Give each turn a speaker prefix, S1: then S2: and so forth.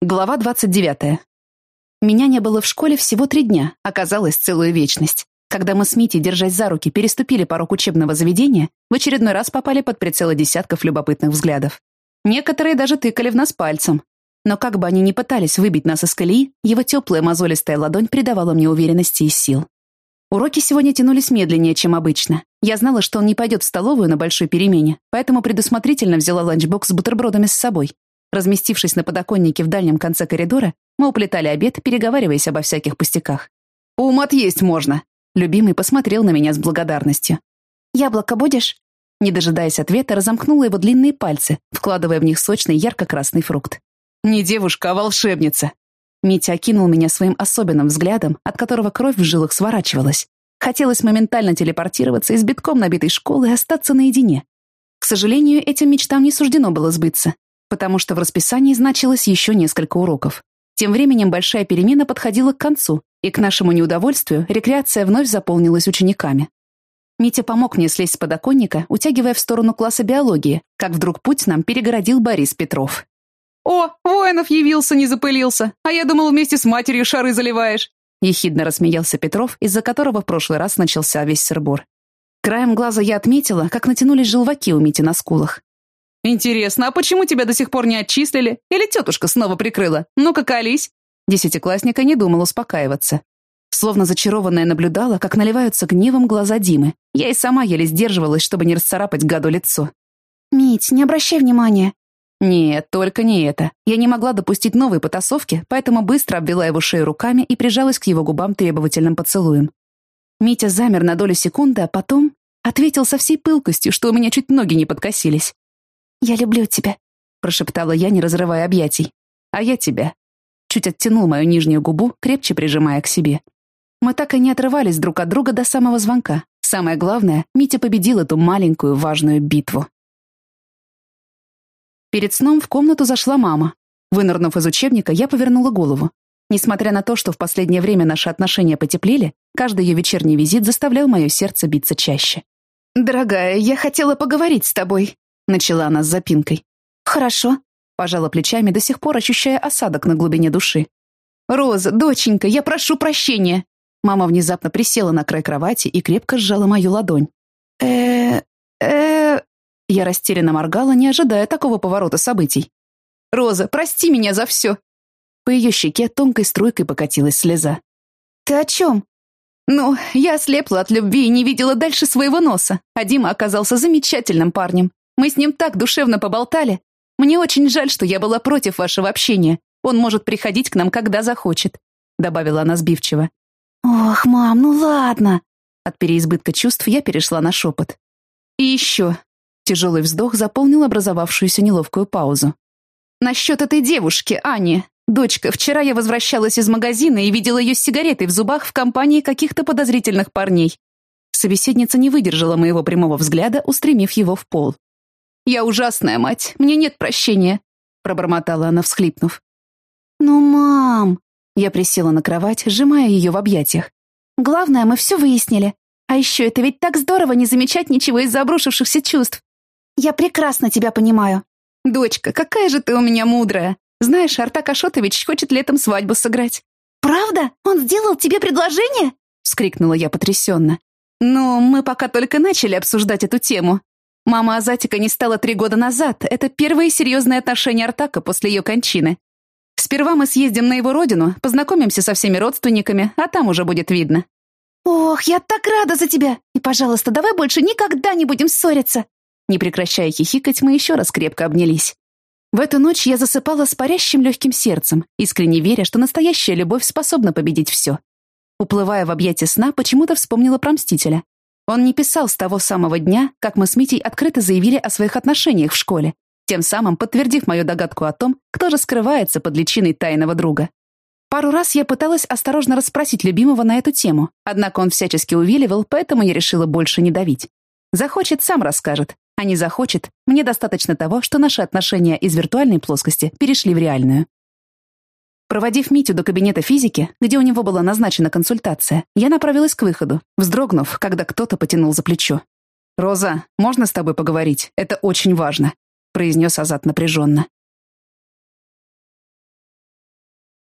S1: Глава 29. Меня не было в школе всего три дня, оказалось целую вечность. Когда мы с Митей, держась за руки, переступили порог учебного заведения, в очередной раз попали под прицелы десятков любопытных взглядов. Некоторые даже тыкали в нас пальцем. Но как бы они ни пытались выбить нас из колеи, его теплая мозолистая ладонь придавала мне уверенности и сил. Уроки сегодня тянулись медленнее, чем обычно. Я знала, что он не пойдет в столовую на большой перемене, поэтому предусмотрительно взяла ланчбокс с бутербродами с собой. Разместившись на подоконнике в дальнем конце коридора, мы уплетали обед, переговариваясь обо всяких пустяках. «Ум отъесть можно!» Любимый посмотрел на меня с благодарностью. «Яблоко будешь?» Не дожидаясь ответа, разомкнула его длинные пальцы, вкладывая в них сочный ярко-красный фрукт. «Не девушка, а волшебница!» Митя окинул меня своим особенным взглядом, от которого кровь в жилах сворачивалась. Хотелось моментально телепортироваться из битком набитой школы и остаться наедине. К сожалению, этим мечтам не суждено было сбыться потому что в расписании значилось еще несколько уроков. Тем временем большая перемена подходила к концу, и к нашему неудовольствию рекреация вновь заполнилась учениками. Митя помог мне слезть с подоконника, утягивая в сторону класса биологии, как вдруг путь нам перегородил Борис Петров.
S2: «О, Воинов явился, не запылился, а я думал, вместе с матерью шары заливаешь!»
S1: Ехидно рассмеялся Петров, из-за которого в прошлый раз начался весь сырбор. Краем глаза я отметила, как натянулись желваки у Мити на скулах.
S2: «Интересно, а почему тебя до сих пор не отчислили? Или тетушка снова прикрыла? Ну-ка, колись!»
S1: Десятиклассника не думал успокаиваться. Словно зачарованная наблюдала, как наливаются гневом глаза Димы. Я и сама еле сдерживалась, чтобы не расцарапать гаду лицо.
S3: «Мить, не обращай внимания!»
S1: Нет, только не это. Я не могла допустить новой потасовки, поэтому быстро обвела его шею руками и прижалась к его губам требовательным поцелуем. Митя замер на долю секунды, а потом ответил со всей пылкостью, что у меня чуть ноги не подкосились.
S3: «Я люблю тебя», —
S1: прошептала я, не разрывая объятий. «А я тебя». Чуть оттянул мою нижнюю губу, крепче прижимая к себе. Мы так и не отрывались друг от друга до самого звонка. Самое главное, Митя победил эту маленькую важную битву. Перед сном в комнату зашла мама. Вынырнув из учебника, я повернула голову. Несмотря на то, что в последнее время наши отношения потеплели, каждый ее вечерний визит заставлял мое сердце биться чаще.
S3: «Дорогая, я хотела поговорить с тобой», Начала она с запинкой.
S1: «Хорошо», — пожала плечами, до сих пор ощущая осадок на глубине души.
S3: «Роза, доченька, я прошу прощения!»
S1: Мама внезапно присела на край кровати и крепко сжала мою ладонь.
S3: э э
S1: Я растерянно моргала, не ожидая такого поворота событий.
S3: «Роза, прости меня за все!»
S1: По ее щеке тонкой струйкой покатилась слеза.
S3: «Ты о чем?»
S1: «Ну, я ослепла от любви и не видела дальше своего носа, а Дима оказался замечательным парнем. Мы с ним так душевно поболтали. Мне очень жаль, что я была против вашего общения. Он может приходить к нам, когда захочет», — добавила она сбивчиво.
S3: «Ох, мам, ну ладно!»
S1: От переизбытка чувств я перешла на шепот. «И еще...» Тяжелый вздох заполнил образовавшуюся неловкую паузу. «Насчет этой девушки, Ани. Дочка, вчера я возвращалась из магазина и видела ее с сигаретой в зубах в компании каких-то подозрительных парней. Собеседница не выдержала моего прямого взгляда, устремив его в пол. «Я ужасная мать, мне нет прощения», — пробормотала она, всхлипнув.
S3: «Ну, мам...»
S1: Я присела на кровать, сжимая ее в объятиях.
S3: «Главное, мы все выяснили. А еще это ведь так здорово не замечать ничего из-за обрушившихся чувств. Я прекрасно тебя понимаю».
S1: «Дочка, какая же ты у меня мудрая. Знаешь, Артак Ашотович хочет летом свадьбу сыграть».
S3: «Правда? Он сделал тебе предложение?»
S1: — вскрикнула я потрясенно. «Но мы пока только начали обсуждать эту тему. Мама Азатика не стала три года назад. Это первые серьезные отношения Артака после ее кончины. Сперва мы съездим на его родину, познакомимся со всеми родственниками, а там уже будет видно.
S3: Ох, я так рада за тебя! И, пожалуйста, давай больше никогда не будем ссориться!»
S1: Не прекращая хихикать, мы еще раз крепко обнялись. В эту ночь я засыпала с парящим легким сердцем, искренне веря, что настоящая любовь способна победить все. Уплывая в объятия сна, почему-то вспомнила про Мстителя. Он не писал с того самого дня, как мы с Митей открыто заявили о своих отношениях в школе, тем самым подтвердив мою догадку о том, кто же скрывается под личиной тайного друга. Пару раз я пыталась осторожно расспросить любимого на эту тему, однако он всячески увиливал, поэтому я решила больше не давить. Захочет, сам расскажет, а не захочет, мне достаточно того, что наши отношения из виртуальной плоскости перешли в реальную. Проводив Митю до кабинета физики, где у него была назначена консультация, я направилась к выходу, вздрогнув, когда кто-то потянул за плечо. «Роза, можно с тобой поговорить? Это очень важно», — произнес Азат напряженно.